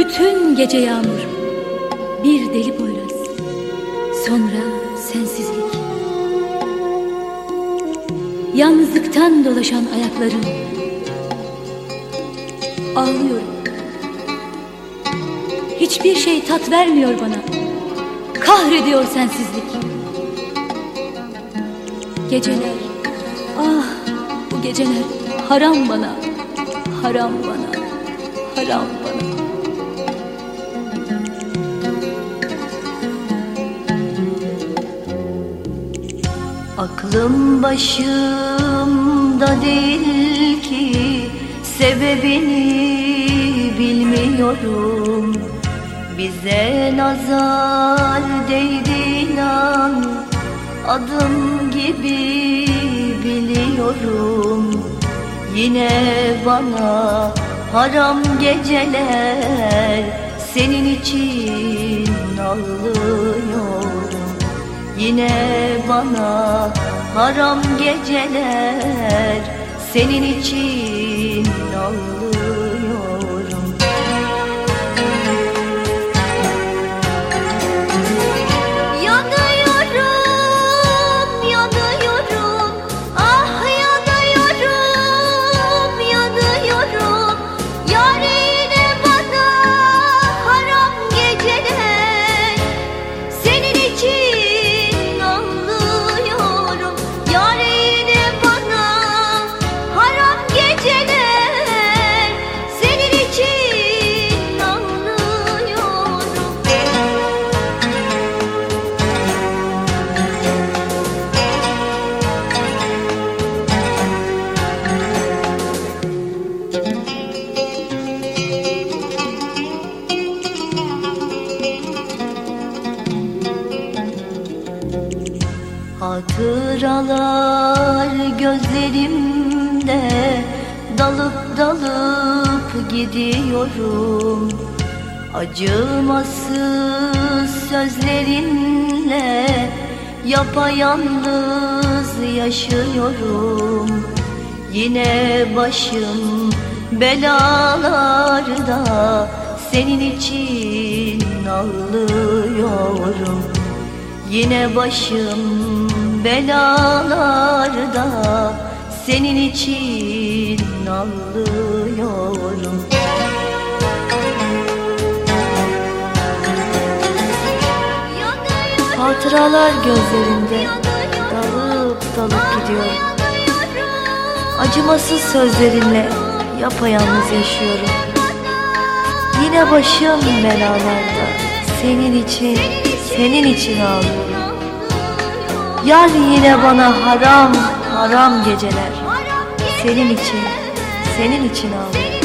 Bütün gece yağmur, bir deli boyraz, sonra sensizlik. Yalnızlıktan dolaşan ayaklarım, ağlıyorum. Hiçbir şey tat vermiyor bana, kahrediyor sensizlik. Geceler, ah bu geceler haram bana, haram bana, haram bana. Aklım başımda değil ki sebebini bilmiyorum. Bize nazar değdi inan adım gibi biliyorum. Yine bana haram geceler senin için ağlıyorum Yine bana haram geceler senin için ağlıyorum Hatıralar gözlerimde Dalıp dalıp gidiyorum. Acımasız sözlerinle Yapayalnız yaşıyorum. Yine başım belalarda Senin için ağlıyorum. Yine başım belalarda Senin için ağlıyorum Hatıralar gözlerimde dalıp dalıp gidiyor. Acımasız sözlerinle yapayalnız yaşıyorum. Yine başım belalarda senin için, senin için ağlıyorum. Yar yine bana haram, haram geceler. Senin için, senin için ağlıyorum.